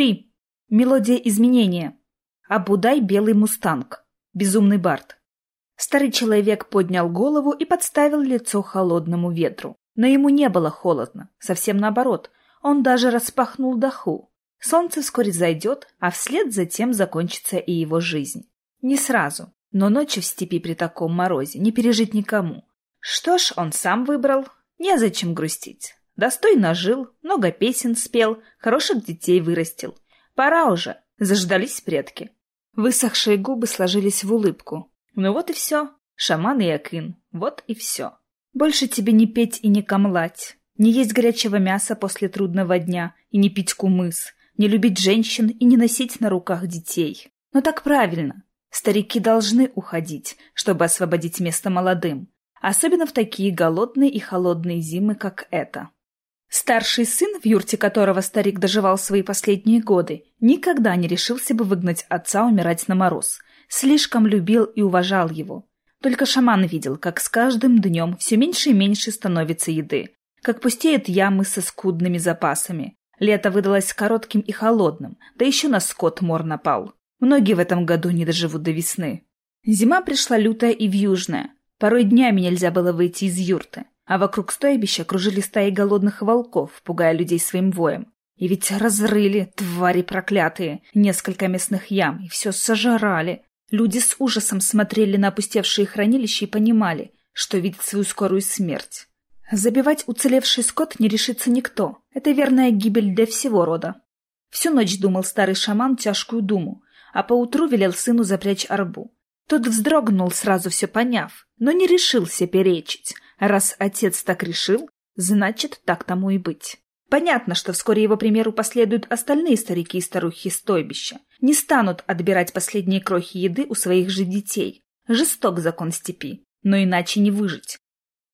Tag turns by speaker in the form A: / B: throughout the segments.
A: Три. Мелодия изменения. Абудай белый мустанг. Безумный бард. Старый человек поднял голову и подставил лицо холодному ветру. Но ему не было холодно, совсем наоборот. Он даже распахнул даху. Солнце вскоре зайдет, а вслед за тем закончится и его жизнь. Не сразу, но ночи в степи при таком морозе не пережить никому. Что ж, он сам выбрал, незачем грустить. Достойно жил, много песен спел, хороших детей вырастил. Пора уже, заждались предки. Высохшие губы сложились в улыбку. Ну вот и все. Шаман и Акин, вот и все. Больше тебе не петь и не камлать, не есть горячего мяса после трудного дня и не пить кумыс, не любить женщин и не носить на руках детей. Но так правильно. Старики должны уходить, чтобы освободить место молодым, особенно в такие голодные и холодные зимы, как эта. Старший сын, в юрте которого старик доживал свои последние годы, никогда не решился бы выгнать отца умирать на мороз. Слишком любил и уважал его. Только шаман видел, как с каждым днем все меньше и меньше становится еды, как пустеют ямы со скудными запасами. Лето выдалось коротким и холодным, да еще на скот мор напал. Многие в этом году не доживут до весны. Зима пришла лютая и вьюжная. Порой днями нельзя было выйти из юрты а вокруг стойбища кружили стаи голодных волков, пугая людей своим воем. И ведь разрыли, твари проклятые, несколько местных ям, и все сожрали. Люди с ужасом смотрели на опустевшие хранилища и понимали, что видят свою скорую смерть. Забивать уцелевший скот не решится никто. Это верная гибель для всего рода. Всю ночь думал старый шаман тяжкую думу, а поутру велел сыну запрячь арбу. Тот вздрогнул, сразу все поняв, но не решился перечить, Раз отец так решил, значит, так тому и быть. Понятно, что вскоре его примеру последуют остальные старики и старухи стойбища. Не станут отбирать последние крохи еды у своих же детей. Жесток закон степи, но иначе не выжить.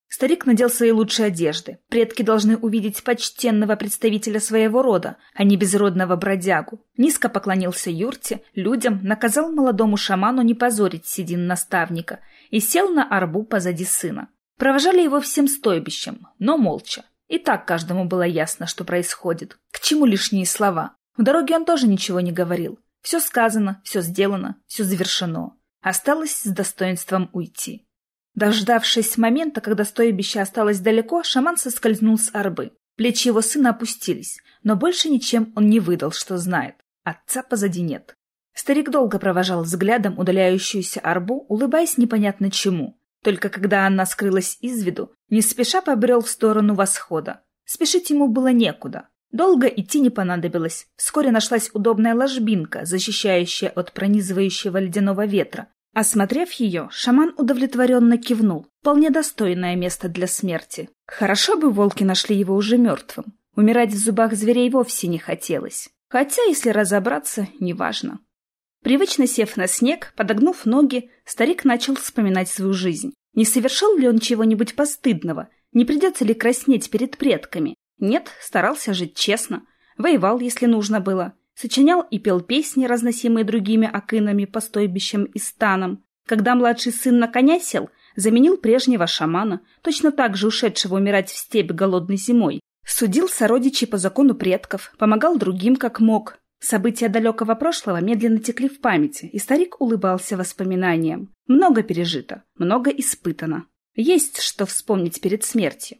A: Старик надел свои лучшие одежды. Предки должны увидеть почтенного представителя своего рода, а не безродного бродягу. Низко поклонился юрте, людям, наказал молодому шаману не позорить седин наставника и сел на арбу позади сына. Провожали его всем стойбищем, но молча. И так каждому было ясно, что происходит. К чему лишние слова? В дороге он тоже ничего не говорил. Все сказано, все сделано, все завершено. Осталось с достоинством уйти. Дождавшись момента, когда стойбище осталось далеко, шаман соскользнул с арбы. Плечи его сына опустились, но больше ничем он не выдал, что знает. Отца позади нет. Старик долго провожал взглядом удаляющуюся арбу, улыбаясь непонятно чему. Только когда она скрылась из виду, не спеша побрел в сторону восхода. Спешить ему было некуда. Долго идти не понадобилось. Вскоре нашлась удобная ложбинка, защищающая от пронизывающего ледяного ветра. Осмотрев ее, шаман удовлетворенно кивнул. Вполне достойное место для смерти. Хорошо бы волки нашли его уже мертвым. Умирать в зубах зверей вовсе не хотелось. Хотя, если разобраться, неважно. Привычно сев на снег, подогнув ноги, старик начал вспоминать свою жизнь. Не совершил ли он чего-нибудь постыдного? Не придется ли краснеть перед предками? Нет, старался жить честно. Воевал, если нужно было. Сочинял и пел песни, разносимые другими акинами по стойбищам и станам. Когда младший сын на коня сел, заменил прежнего шамана, точно так же ушедшего умирать в степь голодной зимой. Судил сородичей по закону предков, помогал другим как мог, События далекого прошлого медленно текли в памяти, и старик улыбался воспоминаниям. Много пережито, много испытано. Есть что вспомнить перед смертью.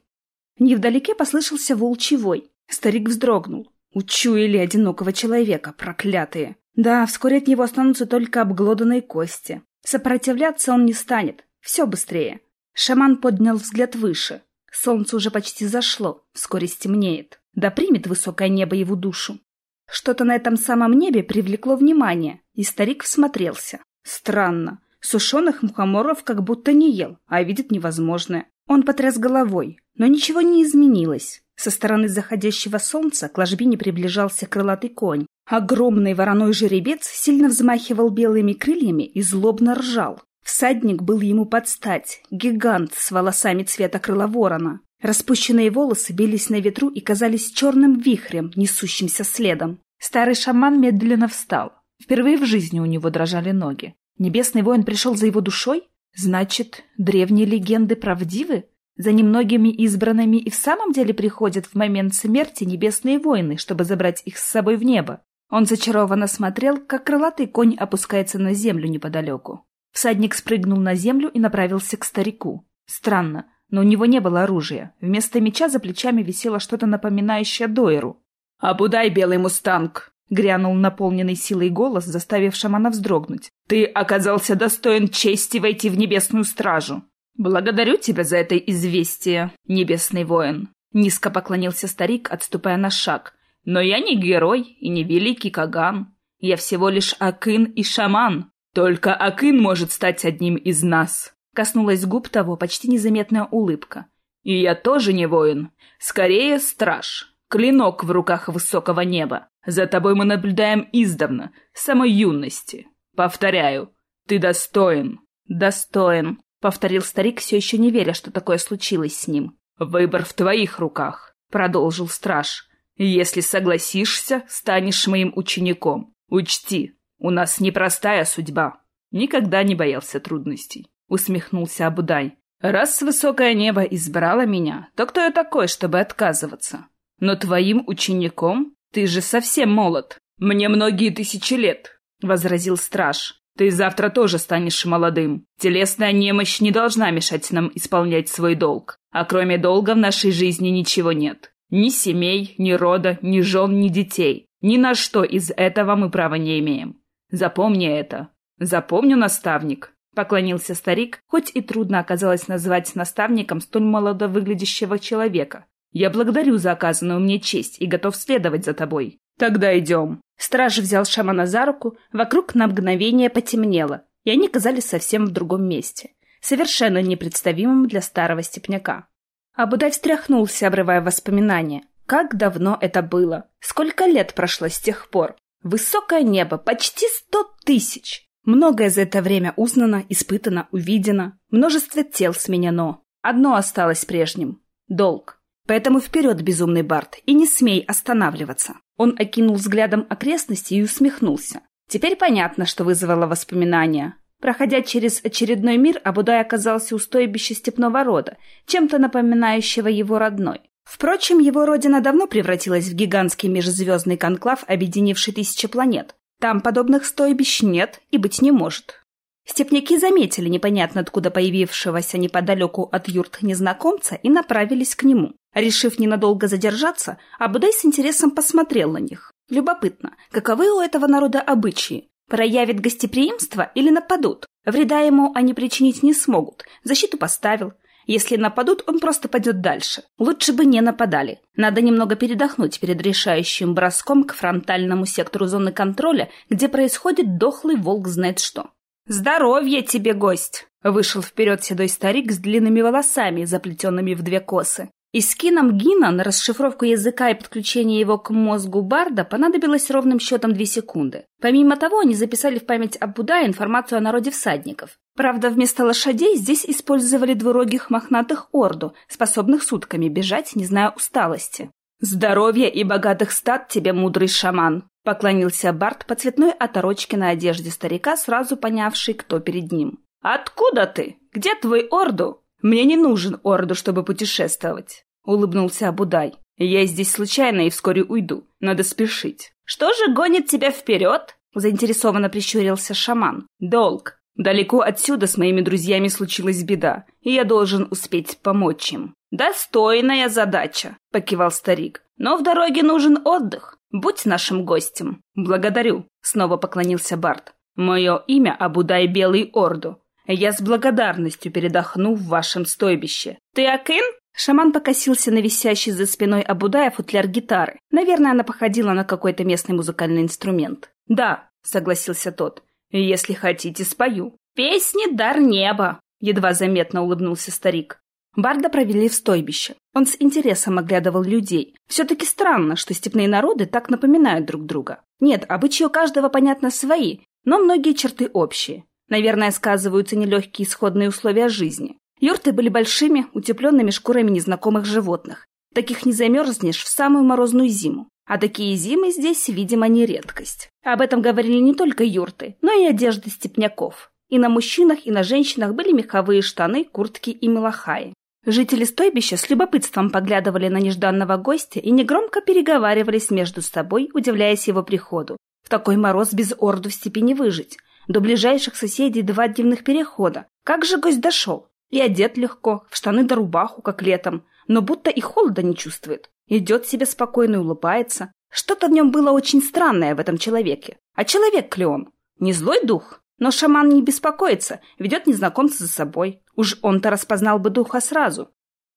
A: Невдалеке послышался волчий вой. Старик вздрогнул. Учуяли одинокого человека, проклятые. Да, вскоре от него останутся только обглоданные кости. Сопротивляться он не станет. Все быстрее. Шаман поднял взгляд выше. Солнце уже почти зашло, вскоре стемнеет. Да примет высокое небо его душу. Что-то на этом самом небе привлекло внимание, и старик всмотрелся. Странно. Сушеных мухоморов как будто не ел, а видит невозможное. Он потряс головой, но ничего не изменилось. Со стороны заходящего солнца к ложбине приближался крылатый конь. Огромный вороной жеребец сильно взмахивал белыми крыльями и злобно ржал. Всадник был ему под стать, гигант с волосами цвета крыла ворона. Распущенные волосы бились на ветру и казались черным вихрем, несущимся следом. Старый шаман медленно встал. Впервые в жизни у него дрожали ноги. Небесный воин пришел за его душой? Значит, древние легенды правдивы? За немногими избранными и в самом деле приходят в момент смерти небесные воины, чтобы забрать их с собой в небо. Он зачарованно смотрел, как крылатый конь опускается на землю неподалеку. Всадник спрыгнул на землю и направился к старику. Странно, но у него не было оружия. Вместо меча за плечами висело что-то напоминающее Дойру. «Обудай, белый мустанг!» — грянул наполненный силой голос, заставив шамана вздрогнуть. «Ты оказался достоин чести войти в небесную стражу!» «Благодарю тебя за это известие, небесный воин!» Низко поклонился старик, отступая на шаг. «Но я не герой и не великий Каган. Я всего лишь Акын и шаман. Только Акын может стать одним из нас!» Коснулась губ того почти незаметная улыбка. «И я тоже не воин. Скорее, страж. Клинок в руках высокого неба. За тобой мы наблюдаем издавна, с самой юности. Повторяю, ты достоин. Достоин, повторил старик, все еще не веря, что такое случилось с ним. Выбор в твоих руках, продолжил страж. Если согласишься, станешь моим учеником. Учти, у нас непростая судьба. Никогда не боялся трудностей, усмехнулся Абудай. Раз высокое небо избрало меня, то кто я такой, чтобы отказываться? Но твоим учеником ты же совсем молод. Мне многие тысячи лет, — возразил страж. Ты завтра тоже станешь молодым. Телесная немощь не должна мешать нам исполнять свой долг. А кроме долга в нашей жизни ничего нет. Ни семей, ни рода, ни жен, ни детей. Ни на что из этого мы права не имеем. Запомни это. Запомню, наставник. Поклонился старик, хоть и трудно оказалось назвать наставником столь молодо выглядящего человека. Я благодарю за оказанную мне честь и готов следовать за тобой. Тогда идем. Страж взял шамана за руку, вокруг на мгновение потемнело, и они казались совсем в другом месте, совершенно непредставимым для старого степняка. Абудай встряхнулся, обрывая воспоминания. Как давно это было? Сколько лет прошло с тех пор? Высокое небо, почти сто тысяч. Многое за это время узнано, испытано, увидено. Множество тел сменено. Одно осталось прежним — долг. Поэтому вперед, безумный Барт, и не смей останавливаться. Он окинул взглядом окрестности и усмехнулся. Теперь понятно, что вызвало воспоминания. Проходя через очередной мир, Абудай оказался у стойбища степного рода, чем-то напоминающего его родной. Впрочем, его родина давно превратилась в гигантский межзвездный конклав, объединивший тысячи планет. Там подобных стойбищ нет и быть не может. Степняки заметили непонятно откуда появившегося неподалеку от юрт незнакомца и направились к нему. Решив ненадолго задержаться, Абудай с интересом посмотрел на них. Любопытно, каковы у этого народа обычаи? Проявят гостеприимство или нападут? Вреда ему они причинить не смогут. Защиту поставил. Если нападут, он просто пойдет дальше. Лучше бы не нападали. Надо немного передохнуть перед решающим броском к фронтальному сектору зоны контроля, где происходит дохлый волк знает что. «Здоровье тебе, гость!» Вышел вперед седой старик с длинными волосами, заплетенными в две косы. И скином Гина на расшифровку языка и подключение его к мозгу Барда понадобилось ровным счетом две секунды. Помимо того, они записали в память об Будда информацию о народе всадников. Правда, вместо лошадей здесь использовали двурогих мохнатых орду, способных сутками бежать, не зная усталости. «Здоровья и богатых стад тебе, мудрый шаман!» — поклонился Барт по цветной оторочке на одежде старика, сразу понявший, кто перед ним. «Откуда ты? Где твой орду?» «Мне не нужен орду, чтобы путешествовать улыбнулся Абудай. «Я здесь случайно и вскоре уйду. Надо спешить». «Что же гонит тебя вперед?» — заинтересованно прищурился шаман. «Долг. Далеко отсюда с моими друзьями случилась беда, и я должен успеть помочь им». «Достойная задача», — покивал старик. «Но в дороге нужен отдых. Будь нашим гостем». «Благодарю», — снова поклонился Барт. «Мое имя Абудай Белый Орду. Я с благодарностью передохну в вашем стойбище. Ты Акин?» Шаман покосился на висящий за спиной Абудая футляр гитары. Наверное, она походила на какой-то местный музыкальный инструмент. «Да», — согласился тот. «Если хотите, спою». «Песни — дар неба», — едва заметно улыбнулся старик. Барда провели в стойбище. Он с интересом оглядывал людей. Все-таки странно, что степные народы так напоминают друг друга. Нет, обычаи у каждого, понятно, свои, но многие черты общие. Наверное, сказываются нелегкие исходные условия жизни. Юрты были большими, утепленными шкурами незнакомых животных. Таких не замерзнешь в самую морозную зиму. А такие зимы здесь, видимо, не редкость. Об этом говорили не только юрты, но и одежды степняков. И на мужчинах, и на женщинах были меховые штаны, куртки и мелахаи. Жители стойбища с любопытством поглядывали на нежданного гостя и негромко переговаривались между собой, удивляясь его приходу. В такой мороз без орду в степи не выжить. До ближайших соседей два дневных перехода. Как же гость дошел? И одет легко, в штаны да рубаху, как летом, но будто и холода не чувствует. Идет себе спокойно и улыбается. Что-то в нем было очень странное в этом человеке. А человек ли он? Не злой дух? Но шаман не беспокоится, ведет незнакомца за собой. Уж он-то распознал бы духа сразу.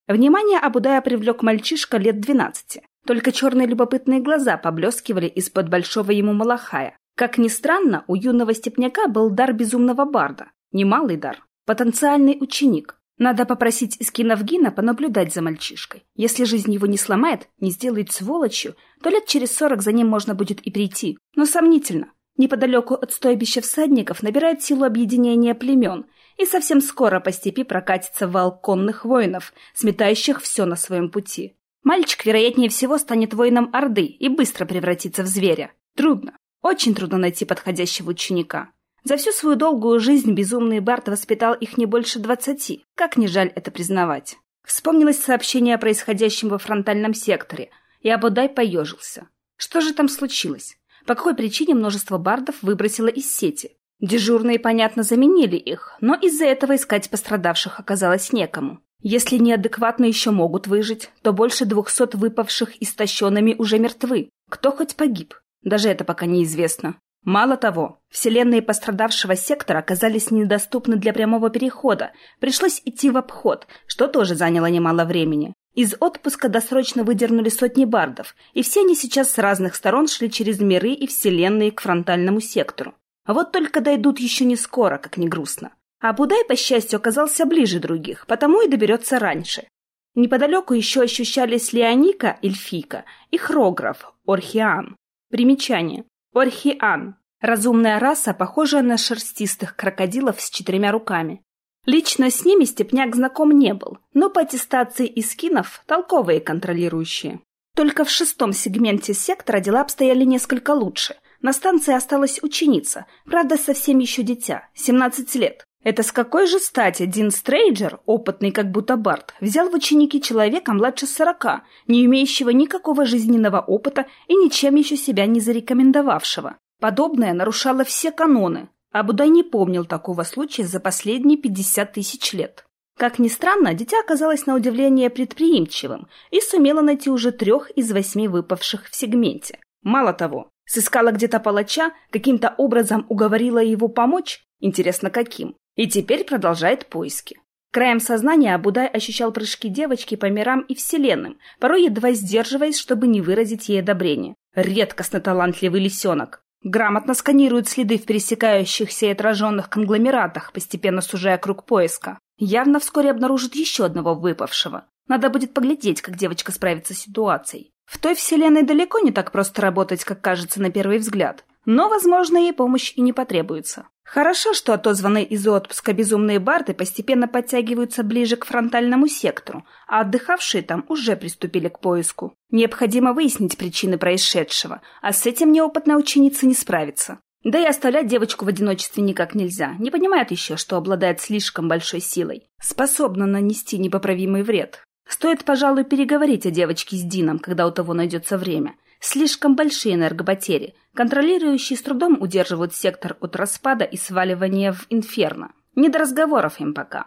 A: Внимание Абудая привлек мальчишка лет двенадцати. Только черные любопытные глаза поблескивали из-под большого ему малахая. Как ни странно, у юного степняка был дар безумного барда. Немалый дар. Потенциальный ученик. Надо попросить Искиновгина понаблюдать за мальчишкой. Если жизнь его не сломает, не сделает сволочью, то лет через сорок за ним можно будет и прийти. Но сомнительно. Неподалеку от стойбища всадников набирает силу объединения племен, и совсем скоро по степи прокатится вал конных воинов, сметающих все на своем пути. Мальчик, вероятнее всего, станет воином Орды и быстро превратится в зверя. Трудно, очень трудно найти подходящего ученика. За всю свою долгую жизнь безумный Барт воспитал их не больше двадцати, как не жаль это признавать. Вспомнилось сообщение о происходящем во фронтальном секторе, и Абудай поежился. Что же там случилось? По какой причине множество бардов выбросило из сети? Дежурные, понятно, заменили их, но из-за этого искать пострадавших оказалось некому. Если неадекватно еще могут выжить, то больше двухсот выпавших истощенными уже мертвы. Кто хоть погиб? Даже это пока неизвестно. Мало того, вселенные пострадавшего сектора оказались недоступны для прямого перехода, пришлось идти в обход, что тоже заняло немало времени. Из отпуска досрочно выдернули сотни бардов, и все они сейчас с разных сторон шли через миры и вселенные к фронтальному сектору. А вот только дойдут еще не скоро, как ни грустно. А Будай, по счастью, оказался ближе других, потому и доберется раньше. Неподалеку еще ощущались Леоника, Эльфика, и Хрограф, Орхиан. Примечание. Орхиан. Разумная раса, похожая на шерстистых крокодилов с четырьмя руками. Лично с ними Степняк знаком не был, но по аттестации из скинов толковые контролирующие. Только в шестом сегменте сектора дела обстояли несколько лучше. На станции осталась ученица, правда, совсем еще дитя, 17 лет. Это с какой же стати Дин Стрейджер, опытный как будто Барт, взял в ученики человека младше сорока, не имеющего никакого жизненного опыта и ничем еще себя не зарекомендовавшего? Подобное нарушало все каноны, Абудай не помнил такого случая за последние пятьдесят тысяч лет. Как ни странно, дитя оказалось на удивление предприимчивым и сумело найти уже трех из восьми выпавших в сегменте. Мало того, сыскала где-то палача, каким-то образом уговорила его помочь, интересно каким, и теперь продолжает поиски. Краем сознания Абудай ощущал прыжки девочки по мирам и вселенным, порой едва сдерживаясь, чтобы не выразить ей одобрение. Редкостно талантливый лисенок. Грамотно сканируют следы в пересекающихся и отраженных конгломератах, постепенно сужая круг поиска. Явно вскоре обнаружат еще одного выпавшего. Надо будет поглядеть, как девочка справится с ситуацией. В той вселенной далеко не так просто работать, как кажется на первый взгляд. Но, возможно, ей помощь и не потребуется. Хорошо, что отозванные из отпуска безумные барды постепенно подтягиваются ближе к фронтальному сектору, а отдыхавшие там уже приступили к поиску. Необходимо выяснить причины происшедшего, а с этим неопытная ученица не справится. Да и оставлять девочку в одиночестве никак нельзя. Не понимает еще, что обладает слишком большой силой. Способна нанести непоправимый вред. Стоит, пожалуй, переговорить о девочке с Дином, когда у того найдется время. Слишком большие энергопотери. Контролирующие с трудом удерживают сектор от распада и сваливания в инферно. Не до разговоров им пока.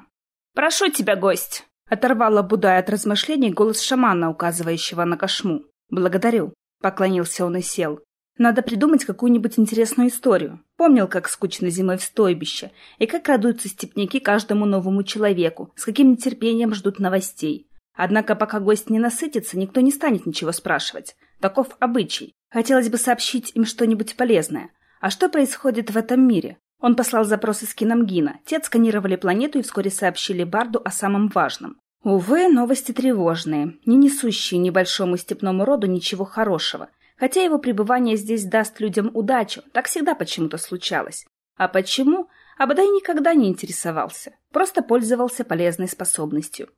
A: «Прошу тебя, гость!» Оторвала Будай от размышлений голос шамана, указывающего на кошму. «Благодарю», — поклонился он и сел. «Надо придумать какую-нибудь интересную историю. Помнил, как скучно зимой в стойбище, и как радуются степняки каждому новому человеку, с каким нетерпением ждут новостей. Однако пока гость не насытится, никто не станет ничего спрашивать. Таков обычай. Хотелось бы сообщить им что-нибудь полезное. А что происходит в этом мире? Он послал запросы с Кинамгина. Те отсканировали планету и вскоре сообщили Барду о самом важном. Увы, новости тревожные, не несущие небольшому степному роду ничего хорошего. Хотя его пребывание здесь даст людям удачу, так всегда почему-то случалось. А почему? Абадай никогда не интересовался, просто пользовался полезной способностью.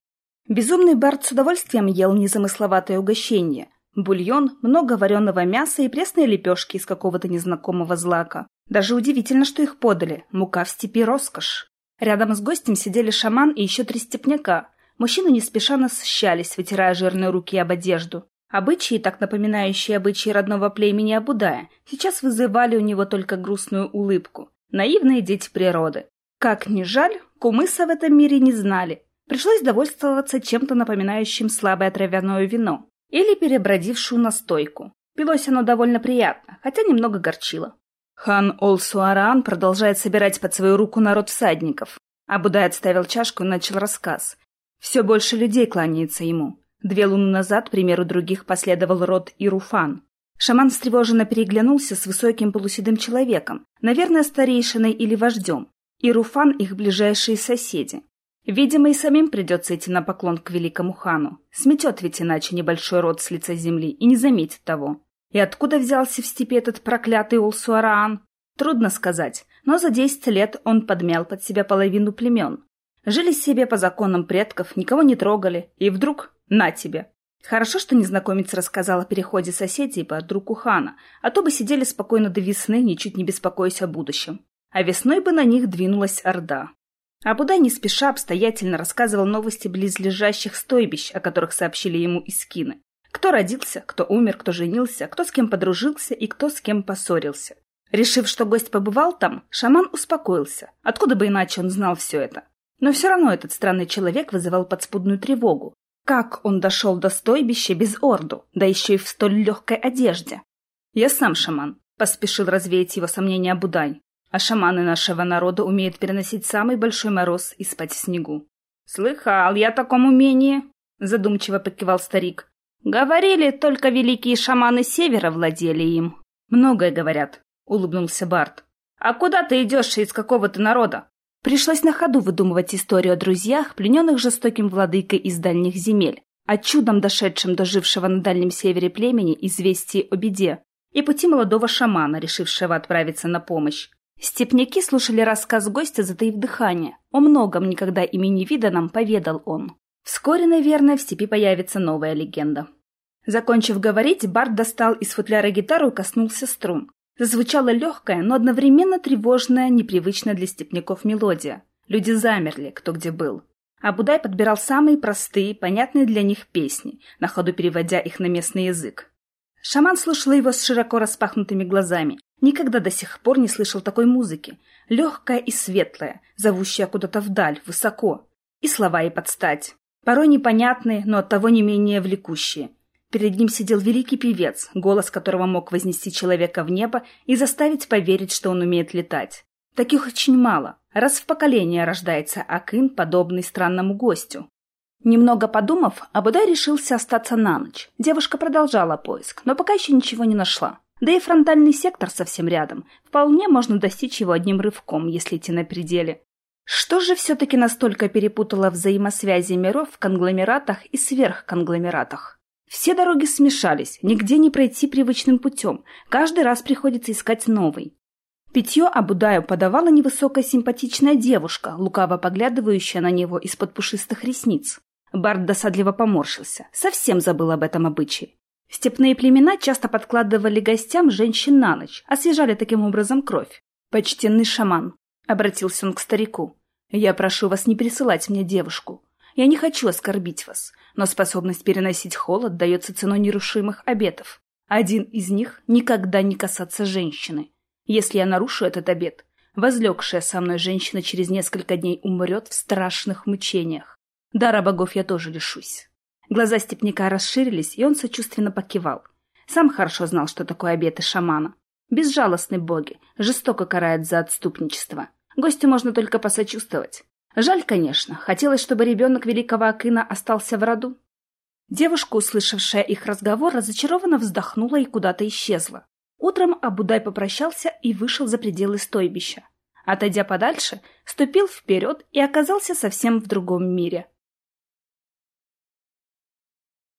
A: Безумный Бард с удовольствием ел незамысловатое угощение, Бульон, много вареного мяса и пресные лепешки из какого-то незнакомого злака. Даже удивительно, что их подали. Мука в степи роскошь. Рядом с гостем сидели шаман и еще три степняка. Мужчины не спеша насыщались, вытирая жирные руки об одежду. Обычаи, так напоминающие обычаи родного племени Абудая, сейчас вызывали у него только грустную улыбку. Наивные дети природы. Как ни жаль, кумыса в этом мире не знали. Пришлось довольствоваться чем-то напоминающим слабое травяное вино или перебродившую настойку. Пилось оно довольно приятно, хотя немного горчило. Хан Ол-Суаран продолжает собирать под свою руку народ всадников. Абудай отставил чашку и начал рассказ. Все больше людей кланяется ему. Две луны назад, к примеру других, последовал род Ируфан. Шаман встревоженно переглянулся с высоким полуседым человеком, наверное, старейшиной или вождем. Ируфан — их ближайшие соседи. Видимо, и самим придется идти на поклон к великому хану. Сметет ведь иначе небольшой род с лица земли и не заметит того. И откуда взялся в степи этот проклятый Улсуараан? Трудно сказать, но за десять лет он подмял под себя половину племен. Жили себе по законам предков, никого не трогали, и вдруг на тебе. Хорошо, что незнакомец рассказал о переходе соседей под руку хана, а то бы сидели спокойно до весны, ничуть не беспокоясь о будущем. А весной бы на них двинулась Орда. Абудай не спеша обстоятельно рассказывал новости близлежащих стойбищ, о которых сообщили ему искины. Кто родился, кто умер, кто женился, кто с кем подружился и кто с кем поссорился. Решив, что гость побывал там, шаман успокоился. Откуда бы иначе он знал все это? Но все равно этот странный человек вызывал подспудную тревогу. Как он дошел до стойбища без орду, да еще и в столь легкой одежде? Я сам шаман, поспешил развеять его сомнения Будай. А шаманы нашего народа умеют переносить самый большой мороз и спать в снегу. «Слыхал я о таком умении», — задумчиво покивал старик. Говорили, только великие шаманы севера владели им. Многое говорят, улыбнулся Барт. А куда ты идешь и из какого ты народа? Пришлось на ходу выдумывать историю о друзьях, плененных жестоким владыкой из дальних земель, о чудом дошедшем до жившего на Дальнем Севере племени известии о беде, и пути молодого шамана, решившего отправиться на помощь. Степняки слушали рассказ гостя, затаив дыхание. О многом никогда ими не виданном поведал он. Вскоре, наверное, в степи появится новая легенда. Закончив говорить, Барт достал из футляра гитару и коснулся струн. Зазвучала легкая, но одновременно тревожная, непривычная для степняков мелодия. Люди замерли, кто где был. А Будай подбирал самые простые, понятные для них песни, на ходу переводя их на местный язык. Шаман слушал его с широко распахнутыми глазами. Никогда до сих пор не слышал такой музыки. Легкая и светлая, зовущая куда-то вдаль, высоко. И слова ей подстать. Порой непонятные, но оттого не менее влекущие. Перед ним сидел великий певец, голос которого мог вознести человека в небо и заставить поверить, что он умеет летать. Таких очень мало. Раз в поколение рождается Акын, подобный странному гостю. Немного подумав, Абудай решился остаться на ночь. Девушка продолжала поиск, но пока еще ничего не нашла. Да и фронтальный сектор совсем рядом. Вполне можно достичь его одним рывком, если идти на пределе. Что же все-таки настолько перепутало взаимосвязи миров в конгломератах и сверхконгломератах? Все дороги смешались, нигде не пройти привычным путем, каждый раз приходится искать новый. Питье Абудаю подавала невысокая симпатичная девушка, лукаво поглядывающая на него из-под пушистых ресниц. Барт досадливо поморщился, совсем забыл об этом обычае. Степные племена часто подкладывали гостям женщин на ночь, освежали таким образом кровь. «Почтенный шаман», — обратился он к старику. «Я прошу вас не присылать мне девушку. Я не хочу оскорбить вас, но способность переносить холод дается ценой нерушимых обетов. Один из них — никогда не касаться женщины. Если я нарушу этот обет, возлегшая со мной женщина через несколько дней умрет в страшных мучениях. Дара богов я тоже лишусь». Глаза степняка расширились, и он сочувственно покивал. Сам хорошо знал, что такое обеты шамана. Безжалостны боги, жестоко карают за отступничество. Гостю можно только посочувствовать. Жаль, конечно, хотелось, чтобы ребенок великого Акына остался в роду. Девушка, услышавшая их разговор, разочарованно вздохнула и куда-то исчезла. Утром Абудай попрощался и вышел за пределы стойбища. Отойдя подальше, ступил вперед и оказался совсем в другом мире.